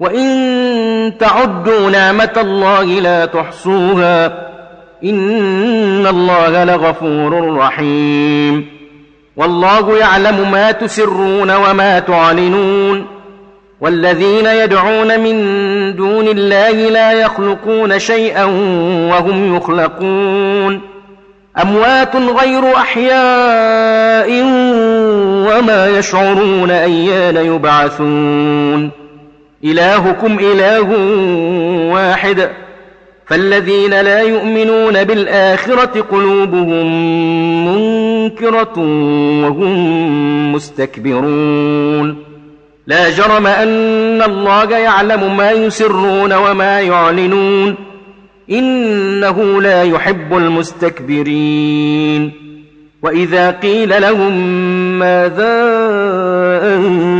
وَإِن تَعُدُّوا نِعْمَةَ اللَّهِ لَا تُحْصُوهَا إِنَّ اللَّهَ لَغَفُورٌ رَّحِيمٌ وَاللَّهُ يَعْلَمُ مَا تُسِرُّونَ وَمَا تُعْلِنُونَ وَالَّذِينَ يَدْعُونَ مِن دُونِ اللَّهِ لَا يَخْلُقُونَ شَيْئًا وَهُمْ يُخْلَقُونَ أَمْوَاتٌ غَيْرُ أَحْيَاءٍ وَمَا يَشْعُرُونَ أَيَّانَ يُبْعَثُونَ إلهكم إله واحد فالذين لا يؤمنون بالآخرة قلوبهم منكرة وهم مستكبرون لا جرم أن الله يعلم ما يسرون وما يعلنون إنه لا يحب المستكبرين وإذا قيل لهم ماذا أنت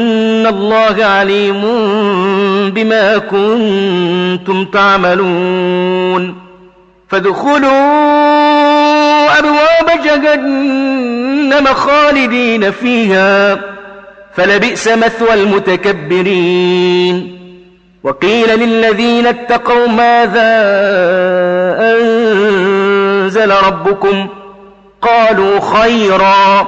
ان الله عليم بما كنتم تعملون فادخلوا ابواب جهنم خالدين فيها فلبئس مثوى المتكبرين وقيل للذين اتقوا ماذا انزل ربكم قالوا خيرا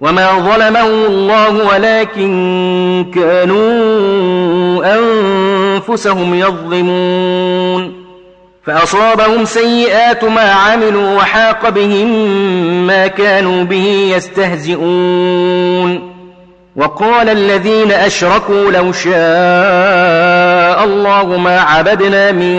وما ظلمه الله ولكن كانوا أنفسهم يظلمون فأصابهم سيئات ما عملوا وحاق بهم ما كانوا به يستهزئون وقال الذين أشركوا لو شاء الله ما عبدنا من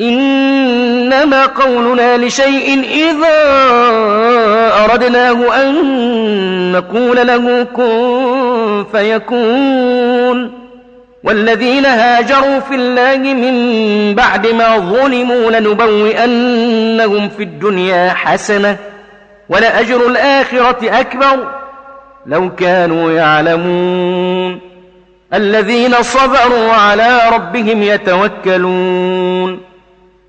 إنما قولنا لشيء إذا أردناه أن نقول له كن فيكون والذين هاجروا في الله من بعد ما ظلموا لنبوئنهم في الدنيا حسنة ولأجر الآخرة أكبر لو كانوا يعلمون الذين صبروا على ربهم يتوكلون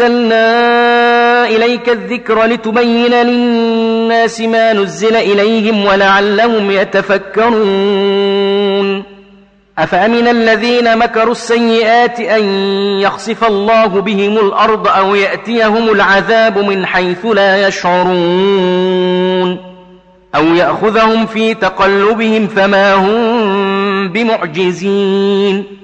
أنزلنا إليك الذكر لتبين للناس ما نزل إليهم ولعلهم يتفكرون. أفأمن الذين مكروا السيئات أن يخصف الله بهم الأرض أو يأتيهم العذاب من حيث لا يشعرون؟ أو يأخذهم في تقلبهم فما هم بمعجزين؟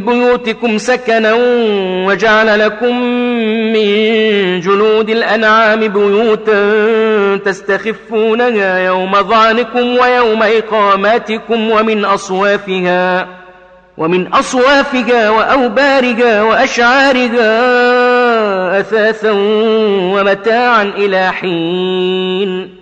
بيوتكم سكنا وجعل لكم من جلود الأنعام بيوتا تستخفونها يوم ظانكم ويوم إقاماتكم ومن أصوافها ومن أصوافها وأوبارها وأشعارها أثاثا ومتاعا إلى حين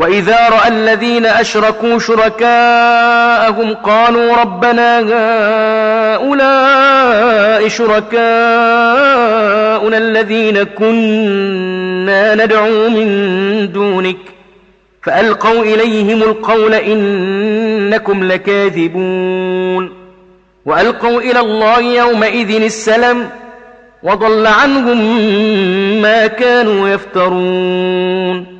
وإذا رأى الذين أشركوا شركاءهم قالوا ربنا هؤلاء شركاءنا الذين كنا ندعو من دونك فألقوا إليهم القول إنكم لكاذبون وألقوا إلى الله يومئذ السلم وضل عنهم ما كانوا يفترون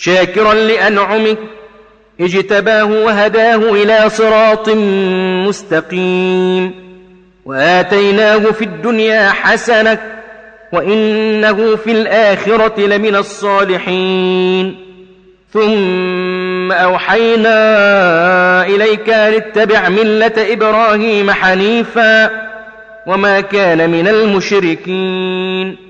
شاكرا لأنعمك اجتباه وهداه إلى صراط مستقيم. وآتيناه في الدنيا حسنة وإنه في الآخرة لمن الصالحين. ثم أوحينا إليك لاتبع ملة إبراهيم حنيفا وما كان من المشركين.